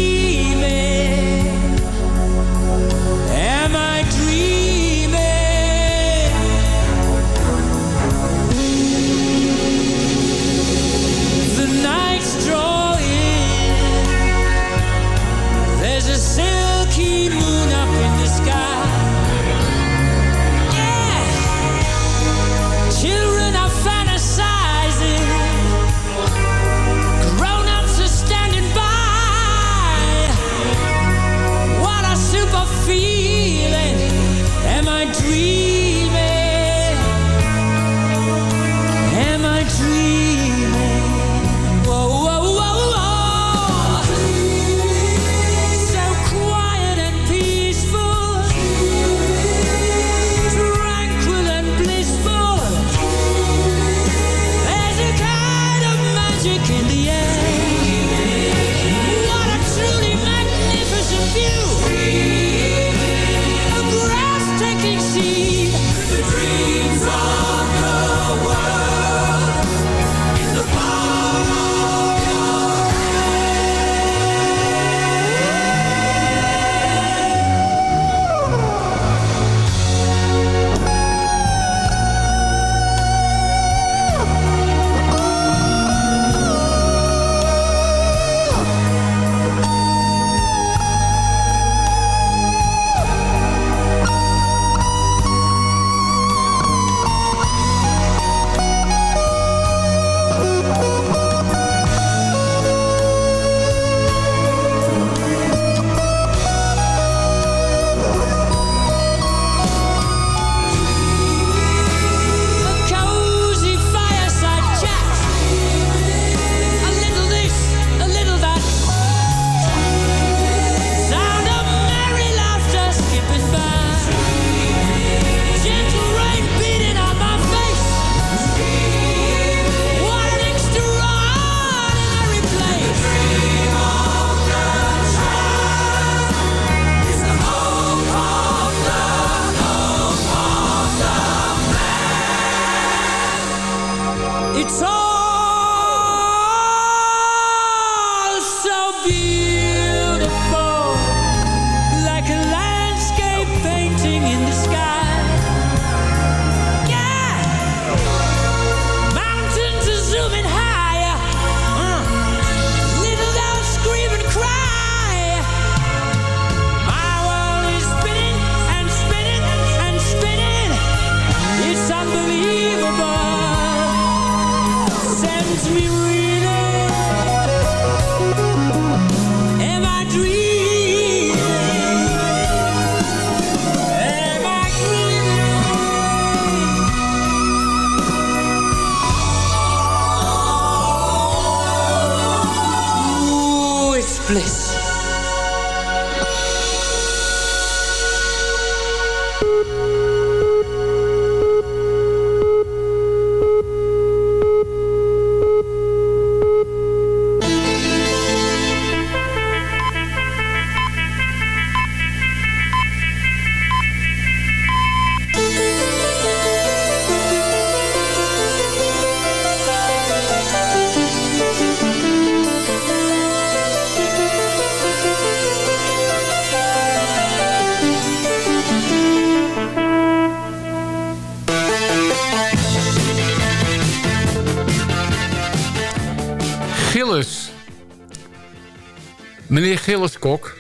I: Gilles Kok.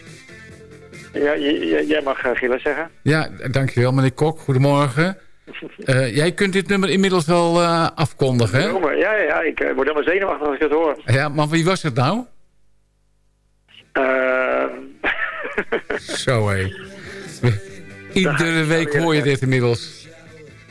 P: Ja, jij mag uh, Gilles zeggen.
I: Ja, dankjewel meneer Kok. Goedemorgen. Eh, jij kunt dit nummer inmiddels wel eh, afkondigen, hè?
P: Ja, ja, ja, ik eh, word helemaal zenuwachtig als ik het hoor.
I: Ja, maar wie was het nou?
P: Ehm,
I: Zo, hé. Iedere week hoor je dit inmiddels.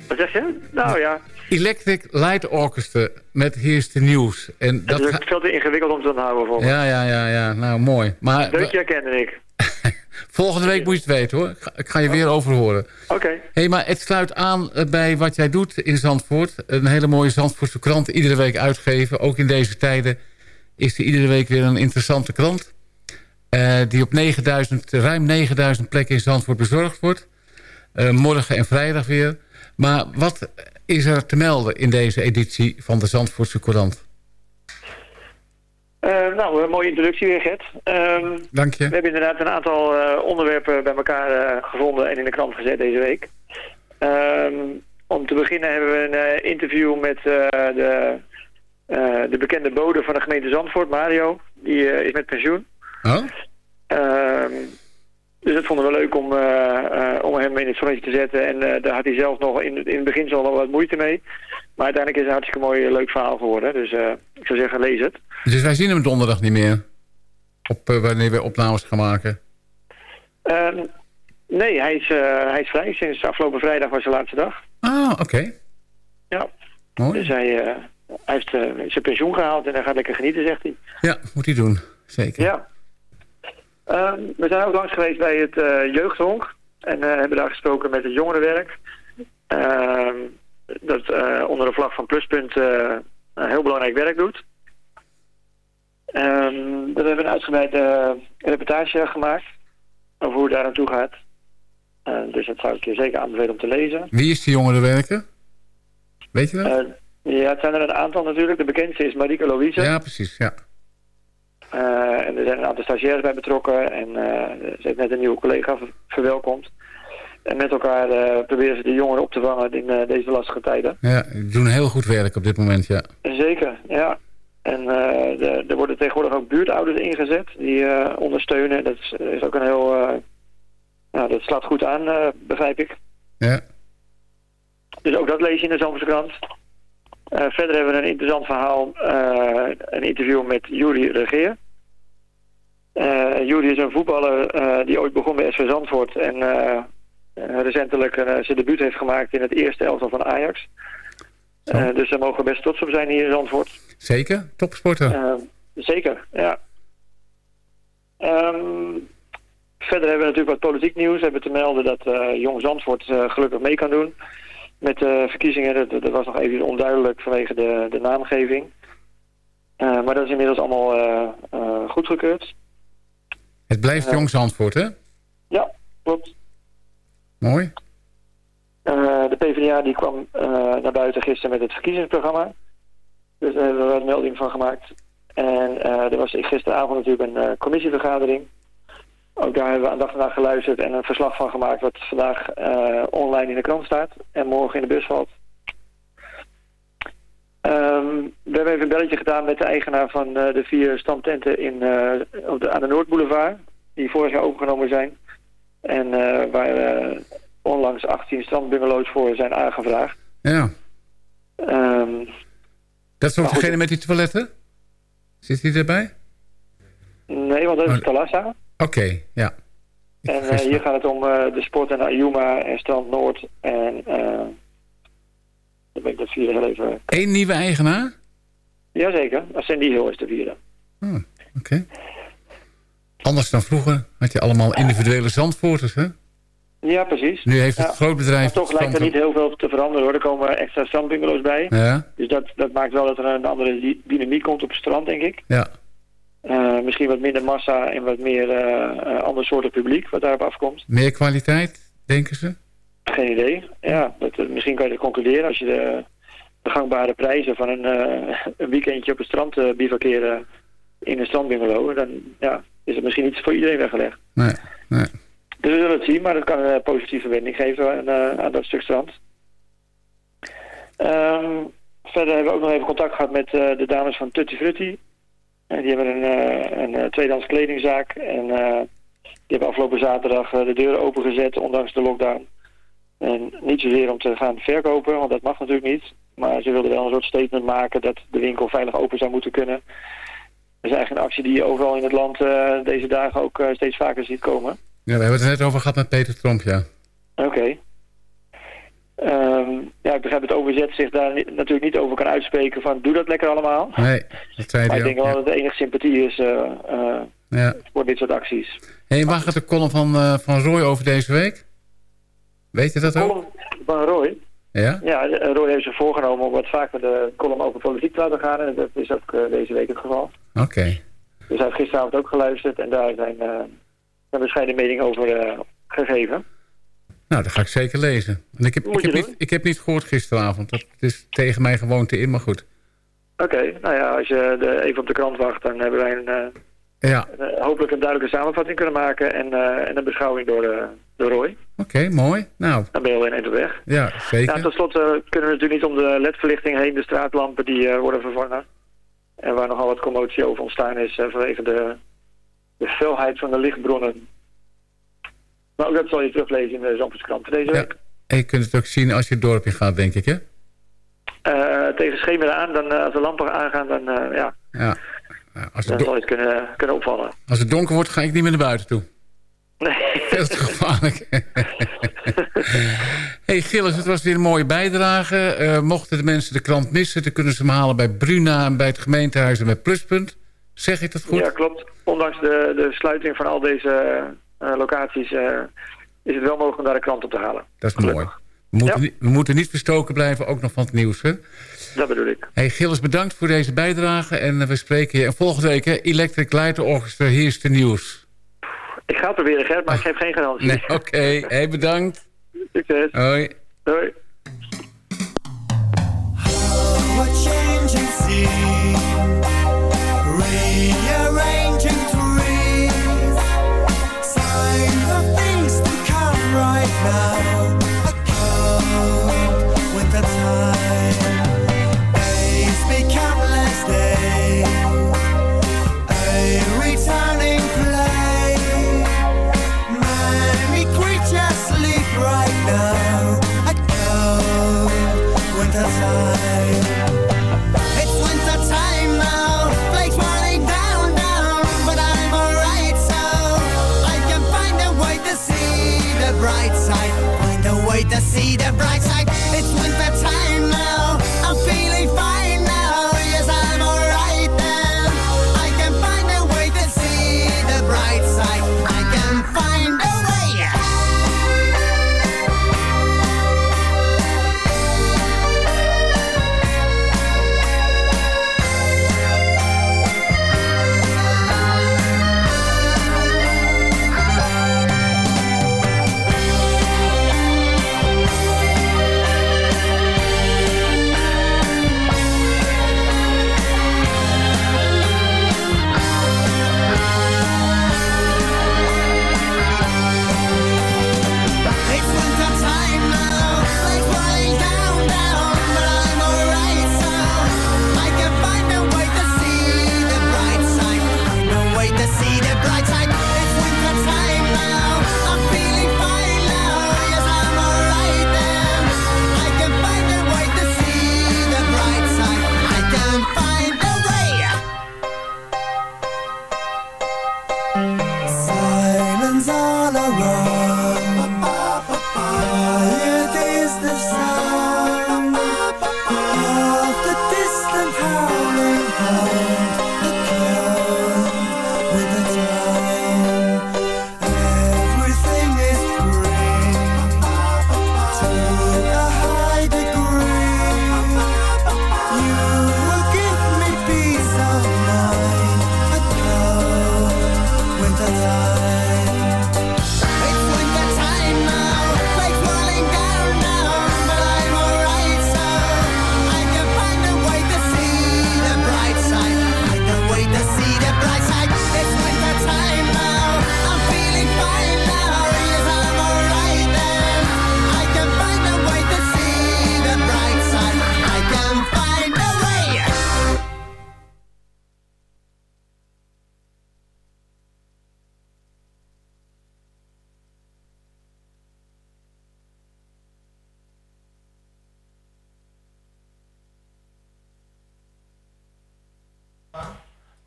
P: wat zeg je? Nou ja,
I: Electric Light Orchestra met Here's the News. En
P: het
I: dat
P: is veel te ingewikkeld om te onthouden voor me.
I: Ja, ja, ja, ja. Nou, mooi. Maar
P: Deutje herkende ik.
I: volgende week moet je het weten, hoor. Ik ga, je weer over horen.
P: Oké.
I: hey, maar het sluit aan eh, bij wat jij doet in Zandvoort. Een hele mooie Zandvoortse krant iedere week uitgeven. Ook in deze tijden is er iedere week weer een interessante krant. eh, die op 9000, ruim 9000 plekken in Zandvoort bezorgd wordt. Eh, morgen en vrijdag weer. Maar wat is er te melden in deze editie van de Zandvoortse Courant?
P: Eh, nou, een mooie introductie weer, Gert. Ehm,
I: Dank je.
P: We hebben inderdaad een aantal eh, onderwerpen bij elkaar eh, gevonden en in de krant gezet deze week. Ehm, om te beginnen hebben we een interview met de, de bekende bode van de gemeente Zandvoort, Mario. Die is met pensioen.
I: Oh?
P: Dus dat vonden we leuk om, eh, eh, om hem in het zonnetje te zetten. En eh, daar had hij zelf nog in, in het begin al wel wat moeite mee. Maar uiteindelijk is het een hartstikke mooi leuk verhaal geworden. Dus ik zou zeggen, lees het.
I: Dus wij zien hem donderdag niet meer. Op, wanneer we opnames gaan maken.
P: Ehm, nee, hij is, hij is vrij. Sinds afgelopen vrijdag was zijn laatste dag.
I: Ah, oké.
P: Ja.
I: Mooi.
P: Dus hij, hij heeft zijn pensioen gehaald en hij gaat lekker genieten, zegt hij.
I: Ja, moet hij doen. Zeker.
P: Ja. Ehm, we zijn ook langs geweest bij het eh, jeugdhonk. En eh, hebben daar gesproken met het jongerenwerk. Ehm, dat eh, onder de vlag van Pluspunt heel belangrijk werk doet. We hebben een uitgebreide reportage gemaakt. over hoe het daar naartoe gaat. Dus dat zou ik je zeker aanbevelen om te lezen.
I: Wie is die jongerenwerker? Weet je dat?
P: Ja, het zijn er een aantal natuurlijk. De bekendste is Marieke Louise.
I: ja, precies. Ja.
P: Eh, en er zijn een aantal stagiairs bij betrokken. En eh, ze heeft net een nieuwe collega ver- verwelkomd. En met elkaar eh, proberen ze de jongeren op te vangen in deze lastige tijden.
I: ja, die doen heel goed werk op dit moment, ja.
P: Zeker, ja. En er worden tegenwoordig ook buurtouders ingezet die ondersteunen. Dat is, is ook een heel... nou, dat slaat goed aan, begrijp ik.
I: Ja.
P: Dus ook dat lees je in de Zandvoortse krant. Eh, verder hebben we een interessant verhaal, eh, een interview met Juri Regeer. Eh Juri is een voetballer die ooit begon bij SV Zandvoort en recentelijk zijn debuut heeft gemaakt in het eerste elftal van Ajax. Dus daar mogen we best trots op zijn hier in Zandvoort.
I: Zeker, topsporter.
P: Eh, zeker, ja. Ehm, verder hebben we natuurlijk wat politiek nieuws. We hebben te melden dat Jong Zandvoort gelukkig mee kan doen met de verkiezingen. Dat, dat was nog even onduidelijk vanwege de, de naamgeving. Eh, maar dat is inmiddels allemaal eh, eh, goedgekeurd.
I: Het blijft
P: Ja.
I: jong Zandvoort, hè?
P: Ja, klopt.
I: Mooi.
P: De PvdA die kwam naar buiten gisteren met het verkiezingsprogramma. Dus daar hebben we wat melding van gemaakt. En er was gisteravond natuurlijk een commissievergadering. Ook daar hebben we aandachtig naar geluisterd en een verslag van gemaakt... wat vandaag eh, online in de krant staat en morgen in de bus valt. Ehm, we hebben even een belletje gedaan met de eigenaar van eh, de vier standtenten in, eh, op de, aan de Noordboulevard... die vorig jaar overgenomen zijn. En waar onlangs 18 strandbungalows voor zijn aangevraagd.
I: Ja.
P: Ehm,
I: Dat is ook degene met die toiletten? Zit die erbij?
P: nee, want dat is Talassa.
I: Oké, ja.
P: En eh, hier gaat het om eh, de sport en Ayuma en Strand Noord. En eh dan ben ik dat vierde heel even...
I: Eén nieuwe eigenaar?
P: Jazeker, Sandy Hill is de vierde.
I: Oh, oké. Anders dan vroeger had je allemaal individuele zandvoorters, hè?
P: Ja, precies.
I: Nu heeft het
P: Ja.
I: groot bedrijf...
P: Maar toch lijkt er niet heel veel te veranderen hoor. Er komen extra strandbungalows bij.
I: Ja,
P: Dus dat, dat maakt wel dat er een andere dynamiek komt op het strand, denk ik.
I: ja.
P: Eh, misschien wat minder massa en wat meer eh eh, ander soorten publiek wat daarop afkomt.
I: Meer kwaliteit, denken ze?
P: Geen idee. Ja, dat, misschien kan je dat concluderen als je de, de gangbare prijzen van een, een weekendje op het strand bivakeren in een strandbungalow, dan ja, is het misschien niet voor iedereen weggelegd.
I: Nee, nee.
P: Dus we zullen het zien, maar dat kan een positieve wending geven aan, aan dat stuk strand. Ehm, verder hebben we ook nog even contact gehad met de dames van Tutti Frutti. En die hebben een, eh, een eh, tweedehands kledingzaak. En eh, die hebben afgelopen zaterdag eh, de deuren opengezet, ondanks de lockdown. En niet zozeer om te gaan verkopen, want dat mag natuurlijk niet. Maar ze wilden wel een soort statement maken dat de winkel veilig open zou moeten kunnen. Dat is eigenlijk een actie die je overal in het land eh, deze dagen ook eh, steeds vaker ziet komen.
I: Ja, we hebben het net over gehad met Peter Tromp, ja.
P: Oké. Ehm, ja, ik begrijp dat OVZ zich daar natuurlijk niet over kan uitspreken van doe dat lekker allemaal.
I: Nee, dat zei
P: Maar ik denk
I: ook.
P: wel
I: ja.
P: dat er enige sympathie is eh, eh,
I: Ja.
P: voor dit soort acties.
I: Hé, waar gaat de column van, eh, van Roy over deze week? Weet je dat ook?
P: Column van Roy.
I: Ja?
P: Ja, Roy heeft zich voorgenomen om wat vaker de column over politiek te laten gaan. En dat is ook deze week het geval.
I: Oké.
P: Dus hij heeft gisteravond ook geluisterd en daar zijn een bescheiden mening over gegeven.
I: Nou, dat ga ik zeker lezen. En ik, heb, ik, heb niet, ik heb niet gehoord gisteravond. Dat is tegen mijn gewoonte in, maar goed.
P: Oké, nou ja, als je de, even op de krant wacht, dan hebben wij een, eh,
I: Ja,
P: een, eh, hopelijk een duidelijke samenvatting kunnen maken en, eh, en een beschouwing door, door Roy.
I: oké, mooi. Nou,
P: Dan ben je al in eind op weg.
I: ja, zeker.
P: Ja, tot slot kunnen we natuurlijk niet om de ledverlichting heen, de straatlampen die worden vervangen. En waar nogal wat commotie over ontstaan is vanwege de, de felheid van de lichtbronnen. Maar ook dat zal je teruglezen in de Zandvoortskrant deze week.
I: En je kunt het ook zien als je het dorp in gaat, denk ik, hè?
P: Eh, tegen schemeren aan, dan, eh, als de lampen aangaan, dan, eh, ja,
I: Ja. Als
P: dan
I: het,
P: zal
I: do-
P: je het kunnen, kunnen opvallen.
I: als het donker wordt, ga ik niet meer naar buiten toe.
P: Nee.
I: Veel te gevaarlijk. hey Gilles, het was weer een mooie bijdrage. Mochten de mensen de krant missen, dan kunnen ze hem halen bij Bruna en bij het gemeentehuis en bij Pluspunt. Zeg ik dat goed?
P: Ja, klopt. Ondanks de, de sluiting van al deze locaties eh, is het wel mogelijk om daar de krant op te halen.
I: Dat is mooi. We moeten, we moeten niet verstoken blijven, ook nog van het nieuws. Hè?
P: Dat bedoel ik.
I: Hey Gilles, bedankt voor deze bijdrage. En eh, we spreken je en volgende week, hè, Electric Light Orchestra, hier is de nieuws.
P: Ik ga het proberen, Gert, maar ik geef geen garantie.
I: Nee, oké. Hey, bedankt.
P: Succes.
I: Hoi.
P: Hoi.
L: We're changing lugar. To see the bright side.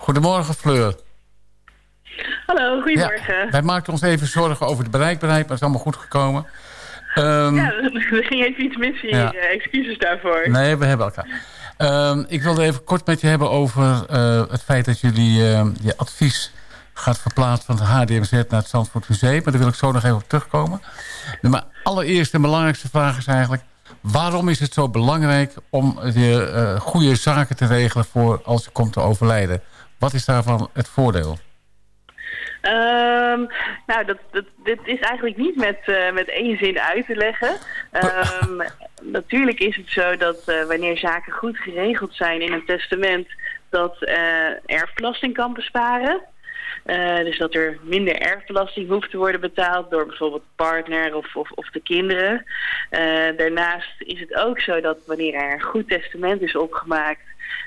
I: Goedemorgen, Fleur.
Q: Hallo, goedemorgen.
I: Ja, wij maakten ons even zorgen over de bereikbaarheid, maar het is allemaal goed gekomen. Ehm,
Q: Ja, er ging even iets mis hier.
I: Ja.
Q: eh, Excuses daarvoor.
I: Nee, we hebben elkaar. Ehm, ik wilde even kort met je hebben over eh, het feit dat jullie eh, je advies gaat verplaatsen van het HDMZ naar het Zandvoort Museum. Maar daar wil ik zo nog even op terugkomen. Maar allereerst de belangrijkste vraag is eigenlijk... waarom is het zo belangrijk om de eh, goede zaken te regelen voor als je komt te overlijden? Wat is daarvan het voordeel?
Q: Ehm, nou, dat, dat, dit is eigenlijk niet met, eh, met één zin uit te leggen. Ehm, natuurlijk is het zo dat eh, wanneer zaken goed geregeld zijn in een testament... dat eh, erfbelasting kan besparen. Dus dat er minder erfbelasting hoeft te worden betaald door bijvoorbeeld de partner of, of, of de kinderen. Daarnaast is het ook zo dat wanneer er een goed testament is opgemaakt,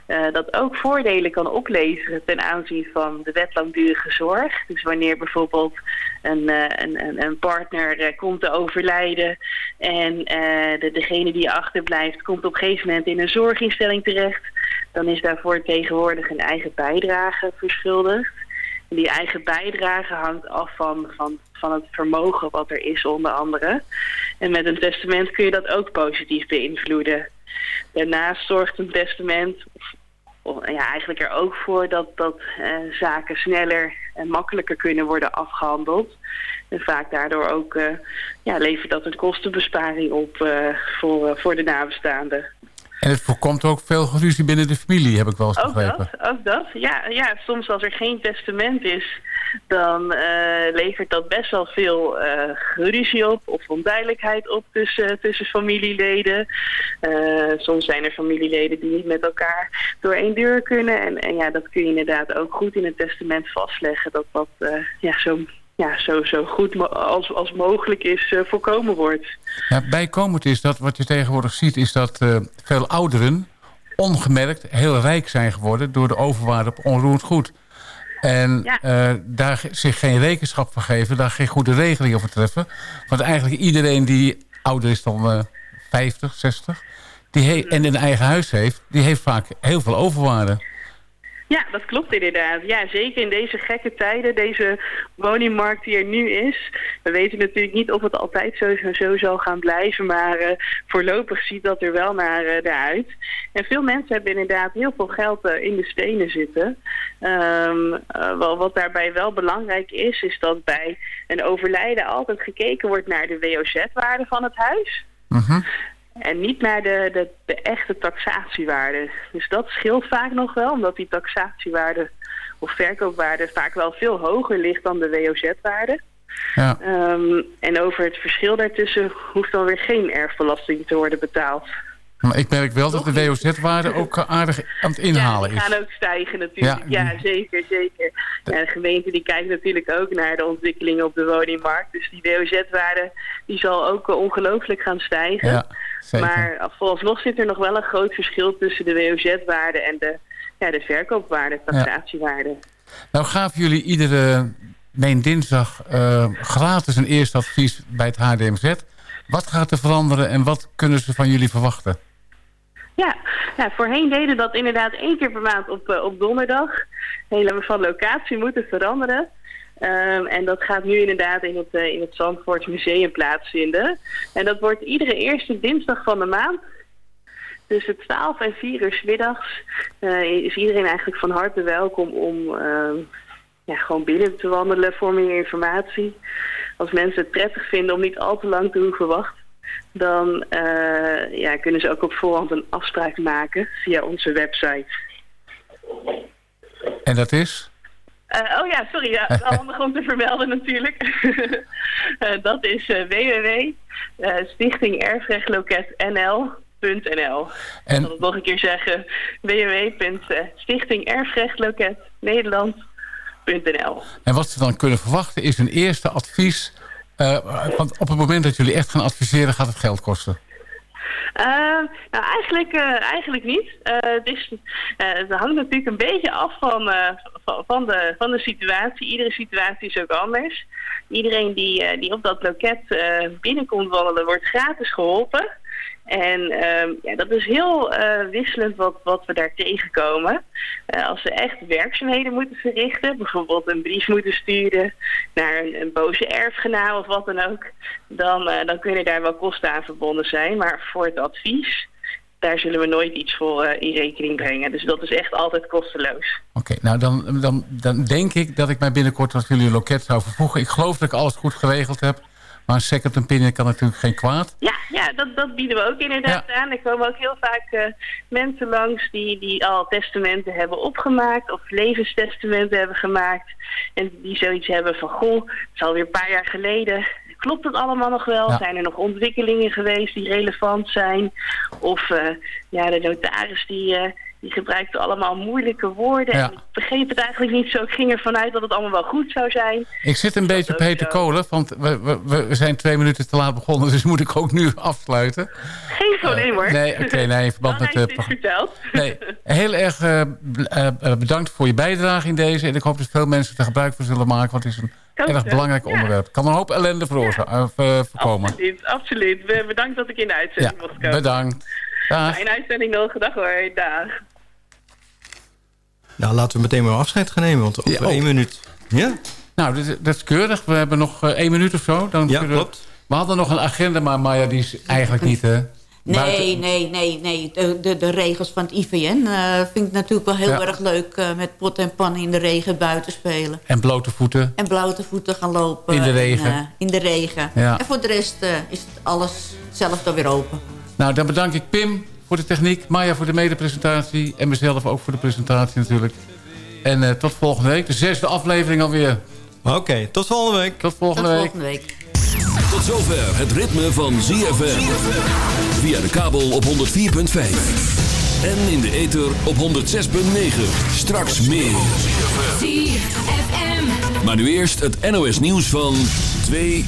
Q: eh, dat ook voordelen kan opleveren ten aanzien van de wet langdurige zorg. Dus wanneer bijvoorbeeld een, eh, een, een, partner eh, komt te overlijden en de, degene die achterblijft komt op een gegeven moment in een zorginstelling terecht, dan is daarvoor tegenwoordig een eigen bijdrage verschuldigd. En die eigen bijdrage hangt af van, van, van het vermogen wat er is onder andere. En met een testament kun je dat ook positief beïnvloeden. Daarnaast zorgt een testament of, ja, eigenlijk er ook voor dat, dat eh, zaken sneller en makkelijker kunnen worden afgehandeld. En vaak daardoor ook eh, ja, levert dat een kostenbesparing op eh, voor, voor de nabestaanden.
I: En het voorkomt ook veel ruzie binnen de familie, heb ik wel eens
Q: Ook
I: begrepen.
Q: dat, ook dat. Ja, ja, soms als er geen testament is, dan eh, levert dat best wel veel uh, ruzie op of onduidelijkheid op tussen, tussen familieleden. Uh, soms zijn er familieleden die niet met elkaar door één deur kunnen. En, en ja, dat kun je inderdaad ook goed in het testament vastleggen, dat dat ja, zo ja, zo, zo goed als, als mogelijk is voorkomen wordt.
I: Ja, bijkomend is dat wat je tegenwoordig ziet... is dat veel ouderen ongemerkt heel rijk zijn geworden... door de overwaarde op onroerend goed. En ja. uh, daar zich geen rekenschap van geven... daar geen goede regeling over treffen. Want eigenlijk iedereen die ouder is dan 50, 60... Die en een eigen huis heeft... die heeft vaak heel veel overwaarde.
Q: Ja, dat klopt inderdaad. Ja, zeker in deze gekke tijden, deze woningmarkt die er nu is. We weten natuurlijk niet of het altijd zo, zo zal gaan blijven, maar uh, voorlopig ziet dat er wel naar, uh, naar uit. En veel mensen hebben inderdaad heel veel geld uh, in de stenen zitten. Um, wel, wat daarbij wel belangrijk is, is dat bij een overlijden altijd gekeken wordt naar de WOZ-waarde van het huis. -huh. En niet naar de, de, de, echte taxatiewaarde. Dus dat scheelt vaak nog wel, omdat die taxatiewaarde of verkoopwaarde vaak wel veel hoger ligt dan de WOZ-waarde. Ja. Um, en over het verschil daartussen hoeft dan weer geen erfbelasting te worden betaald.
I: Maar ik merk wel dat de WOZ-waarde ook aardig aan het inhalen
Q: is.
I: Ja,
Q: die gaan ook stijgen natuurlijk. Ja, ja zeker, zeker. Ja, de gemeente die kijkt natuurlijk ook naar de ontwikkelingen op de woningmarkt. Dus die WOZ-waarde die zal ook ongelooflijk gaan stijgen. Ja, zeker. Maar vooralsnog zit er nog wel een groot verschil tussen de WOZ-waarde en de, ja, de verkoopwaarde, taxatiewaarde.
I: Nou gaven jullie iedere, nee, dinsdag uh, gratis een eerste advies bij het HDMZ. Wat gaat er veranderen en wat kunnen ze van jullie verwachten?
Q: Ja, voorheen deden dat inderdaad één keer per maand op, uh, op donderdag. Helemaal van locatie moeten veranderen. Um, en dat gaat nu inderdaad in het, uh, in het Zandvoort Museum plaatsvinden. En dat wordt iedere eerste dinsdag van de maand. Tussen 12 en 4 uur s middags uh, is iedereen eigenlijk van harte welkom om uh, ja, gewoon binnen te wandelen voor meer informatie. Als mensen het prettig vinden om niet al te lang te hoeven wachten dan uh, ja, kunnen ze ook op voorhand een afspraak maken via onze website.
I: En dat is?
Q: Uh, oh ja, sorry. Ja, handig om te vermelden natuurlijk. uh, dat is www stichtingerfrechtloket.nl.nl. En... Ik zal het nog een keer zeggen. www.stichtingerfrechtloket.nederland.nl
I: En wat ze dan kunnen verwachten is een eerste advies uh, want op het moment dat jullie echt gaan adviseren, gaat het geld kosten?
Q: Uh, nou, eigenlijk, uh, eigenlijk niet. het, is, het hangt natuurlijk een beetje af van, van, de, van de situatie. Iedere situatie is ook anders. Iedereen die, die op dat loket binnenkomt wandelen, wordt gratis geholpen. En um, ja, dat is heel uh, wisselend wat, wat we daar tegenkomen. Uh, als we echt werkzaamheden moeten verrichten, bijvoorbeeld een brief moeten sturen naar een, een boze erfgenaam of wat dan ook, dan, uh, dan kunnen daar wel kosten aan verbonden zijn. Maar voor het advies, daar zullen we nooit iets voor in rekening brengen. Dus dat is echt altijd kosteloos.
I: Oké, nou dan, dan, dan denk ik dat ik mij binnenkort als jullie loket zou vervoegen. Ik geloof dat ik alles goed geregeld heb. Maar een second opinion kan natuurlijk geen kwaad.
Q: Ja, ja dat, dat bieden we ook inderdaad ja. aan. Er komen ook heel vaak uh, mensen langs die, die al testamenten hebben opgemaakt... of levenstestamenten hebben gemaakt. En die zoiets hebben van, goh, het is alweer een paar jaar geleden... Klopt het allemaal nog wel? Ja. Zijn er nog ontwikkelingen geweest die relevant zijn? Of uh, ja, de notaris die... Uh, die gebruikte allemaal moeilijke woorden. Ja. En ik begreep het eigenlijk niet zo. Ik ging ervan uit dat het allemaal wel goed zou zijn.
I: Ik zit een beetje op hete kolen, want we, we, we, zijn twee minuten te laat begonnen. Dus moet ik ook nu afsluiten.
Q: Geen probleem uh, hoor.
I: Nee, oké, okay, nee, in verband met...
Q: Uh, verteld.
I: Nee, heel erg uh, bedankt voor je bijdrage in deze. En ik hoop dat veel mensen er gebruik van zullen maken. Want het is een erg belangrijk onderwerp. Kan een hoop ellende veroorzaken, ja. voorkomen.
Q: Absoluut, absoluut. Bedankt dat ik in de uitzending mocht komen.
I: Bedankt. Dag.
Q: Uitzending nog. Dag hoor. Dag.
H: Nou, laten we meteen maar afscheid gaan nemen, want over ja, één minuut. Ja?
I: Nou, dat, dat, is keurig. We hebben nog uh, één minuut of zo. Dan
H: ja, klopt.
I: We, hadden nog een agenda, maar Maya, die is eigenlijk niet... Uh,
J: Nee, buiten... nee, nee, nee. De, de, de, regels van het IVN uh, vind ik natuurlijk wel heel ja. erg leuk... Uh, met pot en pan in de regen buiten spelen.
I: En blote voeten.
J: En blote voeten gaan lopen.
I: In de regen. En, uh,
J: in de regen.
I: Ja.
J: En voor de rest is alles zelf dan weer open.
I: Nou, dan bedank ik Pim voor de techniek. Maya voor de medepresentatie. En mezelf ook voor de presentatie natuurlijk. En uh, tot volgende week. De zesde aflevering alweer
H: Oké, tot volgende week.
I: Tot volgende
J: Tot
I: week.
J: volgende week.
D: Tot zover het ritme van ZFM. Via de kabel op 104.5. En in de ether op 106.9. Straks meer.
G: ZFM.
D: Maar nu eerst het NOS nieuws van 2